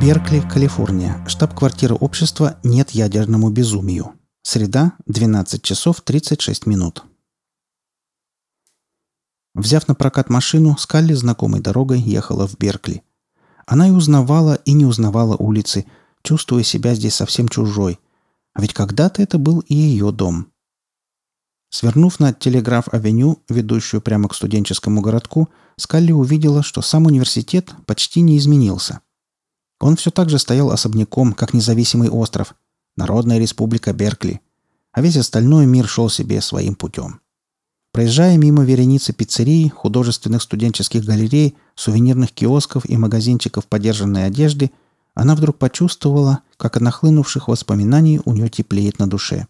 Беркли, Калифорния. Штаб-квартира общества «Нет ядерному безумию». Среда, 12 часов 36 минут. Взяв на прокат машину, Скалли знакомой дорогой ехала в Беркли. Она и узнавала, и не узнавала улицы, чувствуя себя здесь совсем чужой. А ведь когда-то это был и ее дом. Свернув на Телеграф-авеню, ведущую прямо к студенческому городку, Скалли увидела, что сам университет почти не изменился. Он все так же стоял особняком, как независимый остров, Народная республика Беркли, а весь остальной мир шел себе своим путем. Проезжая мимо вереницы пиццерий, художественных студенческих галерей, сувенирных киосков и магазинчиков подержанной одежды, она вдруг почувствовала, как от нахлынувших воспоминаний у нее теплеет на душе.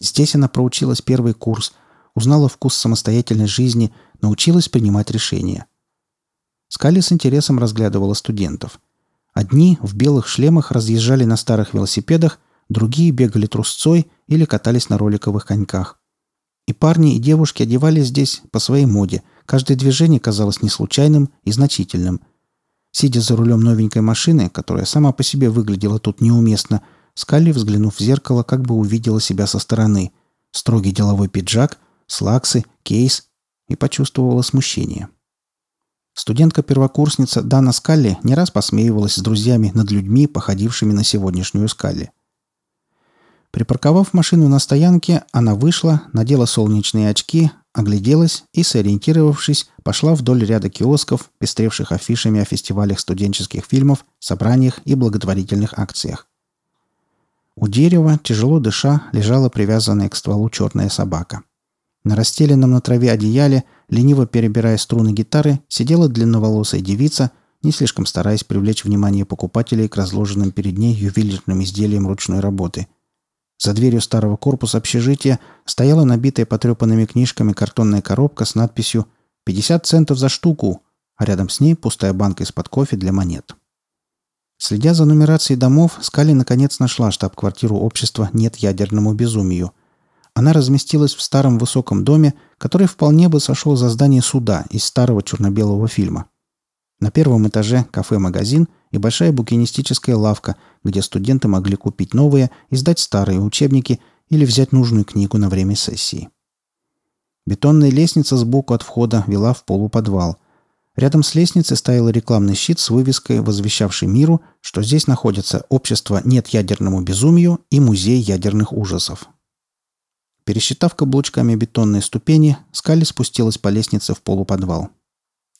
Здесь она проучилась первый курс, узнала вкус самостоятельной жизни, научилась принимать решения. Скали с интересом разглядывала студентов. Одни в белых шлемах разъезжали на старых велосипедах, другие бегали трусцой или катались на роликовых коньках. И парни, и девушки одевались здесь по своей моде. Каждое движение казалось не случайным и значительным. Сидя за рулем новенькой машины, которая сама по себе выглядела тут неуместно, Скалли, взглянув в зеркало, как бы увидела себя со стороны. Строгий деловой пиджак, слаксы, кейс и почувствовала смущение. Студентка-первокурсница Дана Скалли не раз посмеивалась с друзьями над людьми, походившими на сегодняшнюю Скалли. Припарковав машину на стоянке, она вышла, надела солнечные очки, огляделась и, сориентировавшись, пошла вдоль ряда киосков, пестревших афишами о фестивалях студенческих фильмов, собраниях и благотворительных акциях. У дерева, тяжело дыша, лежала привязанная к стволу черная собака. На расстеленном на траве одеяле, лениво перебирая струны гитары, сидела длинноволосая девица, не слишком стараясь привлечь внимание покупателей к разложенным перед ней ювелирным изделиям ручной работы – за дверью старого корпуса общежития стояла набитая потрепанными книжками картонная коробка с надписью «50 центов за штуку», а рядом с ней пустая банка из-под кофе для монет. Следя за нумерацией домов, Скали наконец нашла штаб-квартиру общества «Нет ядерному безумию». Она разместилась в старом высоком доме, который вполне бы сошел за здание суда из старого черно-белого фильма. На первом этаже кафе-магазин и большая букинистическая лавка, где студенты могли купить новые, издать старые учебники или взять нужную книгу на время сессии. Бетонная лестница сбоку от входа вела в полуподвал. Рядом с лестницей стоял рекламный щит с вывеской, возвещавшей миру, что здесь находится общество «Нет ядерному безумию» и музей ядерных ужасов. Пересчитав каблучками бетонные ступени, Скали спустилась по лестнице в полуподвал.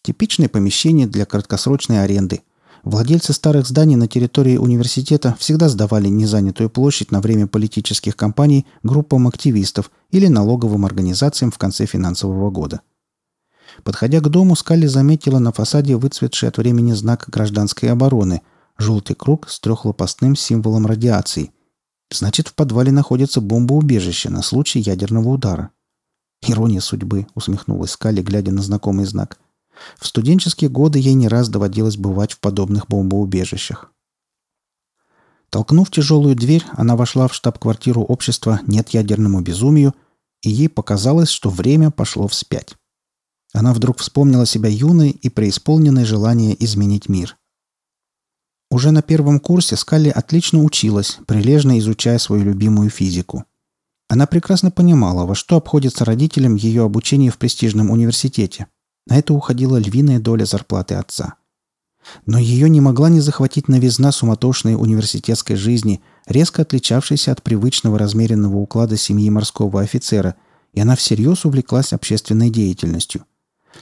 Типичное помещение для краткосрочной аренды, Владельцы старых зданий на территории университета всегда сдавали незанятую площадь на время политических кампаний группам активистов или налоговым организациям в конце финансового года. Подходя к дому, Скалли заметила на фасаде выцветший от времени знак гражданской обороны – желтый круг с трехлопастным символом радиации. Значит, в подвале находится бомбоубежище на случай ядерного удара. «Ирония судьбы», — усмехнулась Скалли, глядя на знакомый знак – в студенческие годы ей не раз доводилось бывать в подобных бомбоубежищах. Толкнув тяжелую дверь, она вошла в штаб-квартиру общества «Нет ядерному безумию», и ей показалось, что время пошло вспять. Она вдруг вспомнила себя юной и преисполненной желания изменить мир. Уже на первом курсе Скалли отлично училась, прилежно изучая свою любимую физику. Она прекрасно понимала, во что обходится родителям ее обучение в престижном университете – на это уходила львиная доля зарплаты отца. Но ее не могла не захватить новизна суматошной университетской жизни, резко отличавшейся от привычного размеренного уклада семьи морского офицера, и она всерьез увлеклась общественной деятельностью.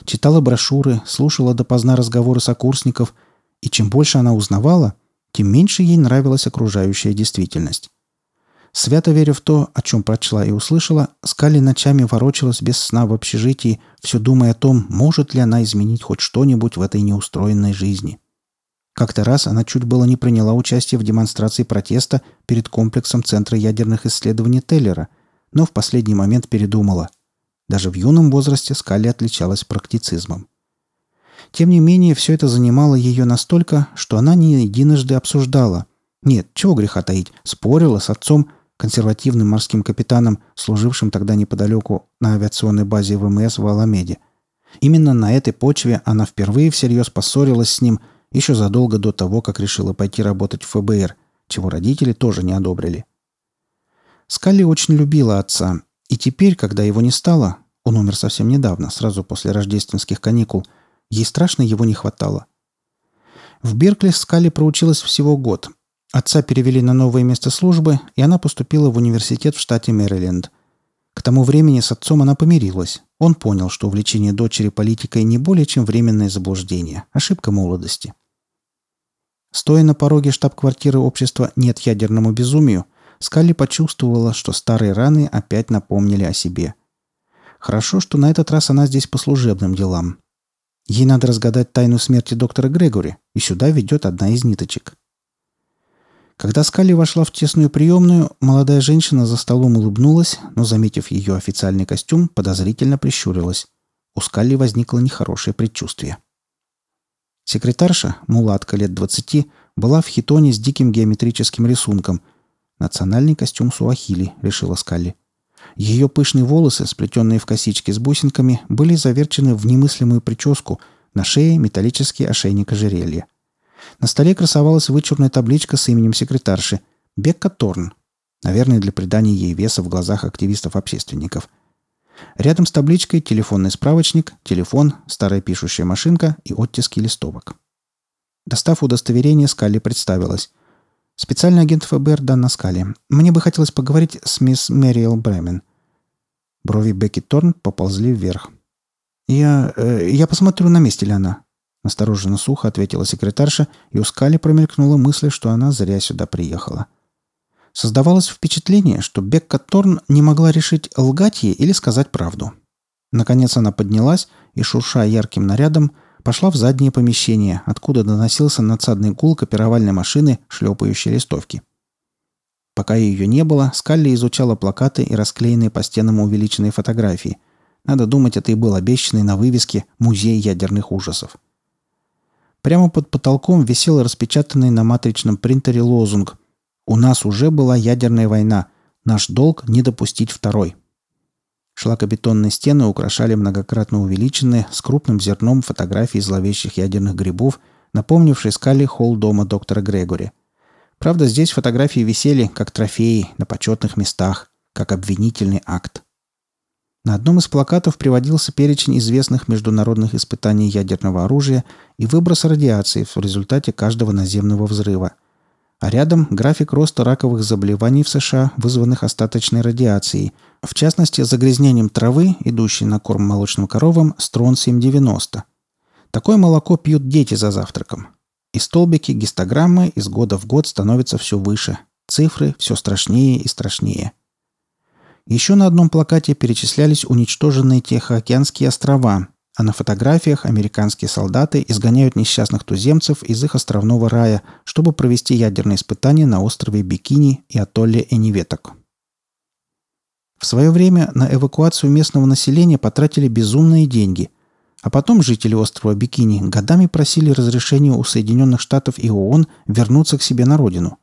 Читала брошюры, слушала допоздна разговоры сокурсников, и чем больше она узнавала, тем меньше ей нравилась окружающая действительность. Свято веря в то, о чем прочла и услышала, Скали ночами ворочалась без сна в общежитии, все думая о том, может ли она изменить хоть что-нибудь в этой неустроенной жизни. Как-то раз она чуть было не приняла участие в демонстрации протеста перед комплексом Центра ядерных исследований Теллера, но в последний момент передумала. Даже в юном возрасте Скали отличалась практицизмом. Тем не менее, все это занимало ее настолько, что она не единожды обсуждала. Нет, чего греха таить, спорила с отцом, консервативным морским капитаном, служившим тогда неподалеку на авиационной базе ВМС в Аламеде. Именно на этой почве она впервые всерьез поссорилась с ним еще задолго до того, как решила пойти работать в ФБР, чего родители тоже не одобрили. Скалли очень любила отца, и теперь, когда его не стало, он умер совсем недавно, сразу после рождественских каникул, ей страшно его не хватало. В Беркли Скалли проучилась всего год. Отца перевели на новое место службы, и она поступила в университет в штате Мэриленд. К тому времени с отцом она помирилась. Он понял, что увлечение дочери политикой не более чем временное заблуждение, ошибка молодости. Стоя на пороге штаб-квартиры общества «Нет ядерному безумию», Скалли почувствовала, что старые раны опять напомнили о себе. Хорошо, что на этот раз она здесь по служебным делам. Ей надо разгадать тайну смерти доктора Грегори, и сюда ведет одна из ниточек. Когда Скалли вошла в тесную приемную, молодая женщина за столом улыбнулась, но, заметив ее официальный костюм, подозрительно прищурилась. У Скалли возникло нехорошее предчувствие. Секретарша, мулатка лет двадцати, была в хитоне с диким геометрическим рисунком. «Национальный костюм Суахили», — решила Скалли. Ее пышные волосы, сплетенные в косички с бусинками, были заверчены в немыслимую прическу, на шее металлический ошейник ожерелья. На столе красовалась вычурная табличка с именем секретарши Бекка Торн. Наверное, для придания ей веса в глазах активистов-общественников. Рядом с табличкой телефонный справочник, телефон, старая пишущая машинка и оттиски листовок. Достав удостоверение, Скалли представилась. «Специальный агент ФБР Данна Скалли. Мне бы хотелось поговорить с мисс Мэриэл Бремен». Брови Бекки Торн поползли вверх. «Я... Э, я посмотрю, на месте ли она», Настороженно сухо ответила секретарша, и у Скали промелькнула мысль, что она зря сюда приехала. Создавалось впечатление, что Бекка Торн не могла решить, лгать ей или сказать правду. Наконец она поднялась и, шурша ярким нарядом, пошла в заднее помещение, откуда доносился надсадный гул копировальной машины, шлепающей листовки. Пока ее не было, Скалли изучала плакаты и расклеенные по стенам увеличенные фотографии. Надо думать, это и был обещанный на вывеске «Музей ядерных ужасов». Прямо под потолком висел распечатанный на матричном принтере лозунг «У нас уже была ядерная война. Наш долг – не допустить второй». Шлакобетонные стены украшали многократно увеличенные с крупным зерном фотографии зловещих ядерных грибов, напомнившие скали холл дома доктора Грегори. Правда, здесь фотографии висели как трофеи на почетных местах, как обвинительный акт. На одном из плакатов приводился перечень известных международных испытаний ядерного оружия и выброс радиации в результате каждого наземного взрыва. А рядом график роста раковых заболеваний в США, вызванных остаточной радиацией, в частности загрязнением травы, идущей на корм молочным коровам, стронцием-90. Такое молоко пьют дети за завтраком. И столбики гистограммы из года в год становятся все выше. Цифры все страшнее и страшнее. Еще на одном плакате перечислялись уничтоженные Тихоокеанские острова, а на фотографиях американские солдаты изгоняют несчастных туземцев из их островного рая, чтобы провести ядерные испытания на острове Бикини и атолле Эниветок. В свое время на эвакуацию местного населения потратили безумные деньги, а потом жители острова Бикини годами просили разрешения у Соединенных Штатов и ООН вернуться к себе на родину.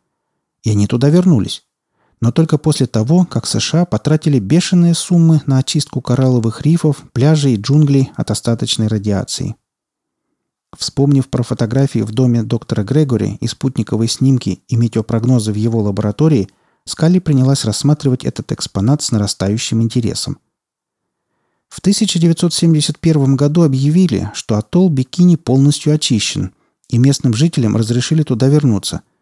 И они туда вернулись но только после того, как США потратили бешеные суммы на очистку коралловых рифов, пляжей и джунглей от остаточной радиации. Вспомнив про фотографии в доме доктора Грегори и спутниковые снимки и метеопрогнозы в его лаборатории, Скалли принялась рассматривать этот экспонат с нарастающим интересом. В 1971 году объявили, что атолл Бикини полностью очищен, и местным жителям разрешили туда вернуться –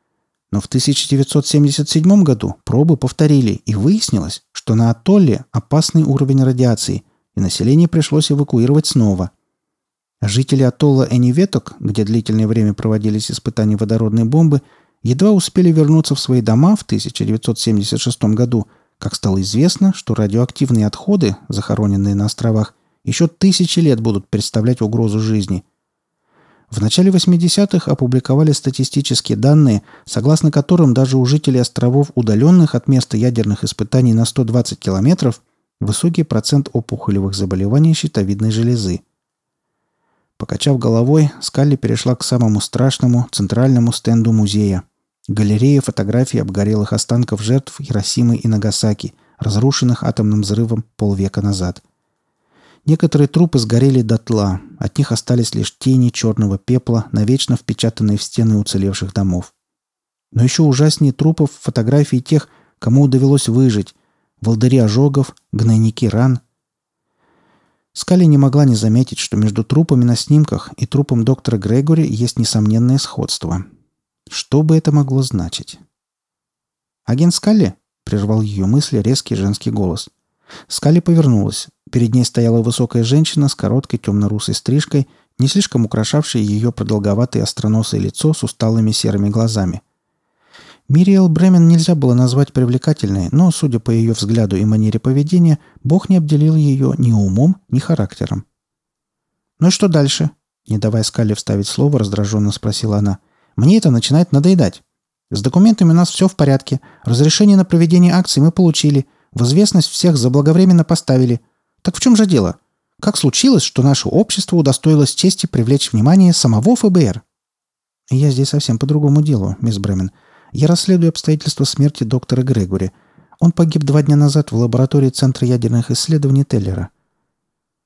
но в 1977 году пробы повторили, и выяснилось, что на атолле опасный уровень радиации, и население пришлось эвакуировать снова. Жители атолла Эниветок, где длительное время проводились испытания водородной бомбы, едва успели вернуться в свои дома в 1976 году, как стало известно, что радиоактивные отходы, захороненные на островах, еще тысячи лет будут представлять угрозу жизни – в начале 80-х опубликовали статистические данные, согласно которым даже у жителей островов, удаленных от места ядерных испытаний на 120 километров, высокий процент опухолевых заболеваний щитовидной железы. Покачав головой, Скалли перешла к самому страшному центральному стенду музея – галерея фотографий обгорелых останков жертв Хиросимы и Нагасаки, разрушенных атомным взрывом полвека назад – Некоторые трупы сгорели дотла, от них остались лишь тени черного пепла, навечно впечатанные в стены уцелевших домов. Но еще ужаснее трупов фотографии тех, кому довелось выжить, волдыри ожогов, гнойники ран. Скали не могла не заметить, что между трупами на снимках и трупом доктора Грегори есть несомненное сходство. Что бы это могло значить? «Агент Скалли?» — прервал ее мысли резкий женский голос. Скали повернулась. Перед ней стояла высокая женщина с короткой темно-русой стрижкой, не слишком украшавшей ее продолговатое остроносое лицо с усталыми серыми глазами. Мириэл Бремен нельзя было назвать привлекательной, но, судя по ее взгляду и манере поведения, Бог не обделил ее ни умом, ни характером. «Ну и что дальше?» Не давая Скале вставить слово, раздраженно спросила она. «Мне это начинает надоедать. С документами у нас все в порядке. Разрешение на проведение акции мы получили. В известность всех заблаговременно поставили. Так в чем же дело? Как случилось, что наше общество удостоилось чести привлечь внимание самого ФБР? Я здесь совсем по другому делу, мисс Бремен. Я расследую обстоятельства смерти доктора Грегори. Он погиб два дня назад в лаборатории Центра ядерных исследований Теллера.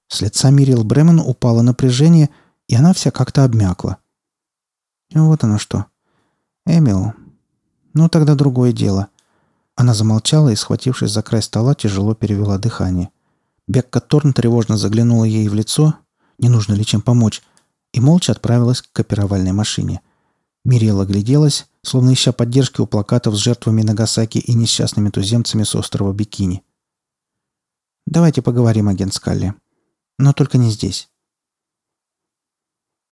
С лица Мирил Бремен упало напряжение, и она вся как-то обмякла. Вот оно что. Эмил. Ну, тогда другое дело. Она замолчала и, схватившись за край стола, тяжело перевела дыхание. Бекка Торн тревожно заглянула ей в лицо, не нужно ли чем помочь, и молча отправилась к копировальной машине. Мириэл огляделась, словно ища поддержки у плакатов с жертвами Нагасаки и несчастными туземцами с острова Бикини. «Давайте поговорим, агент Скалли. Но только не здесь.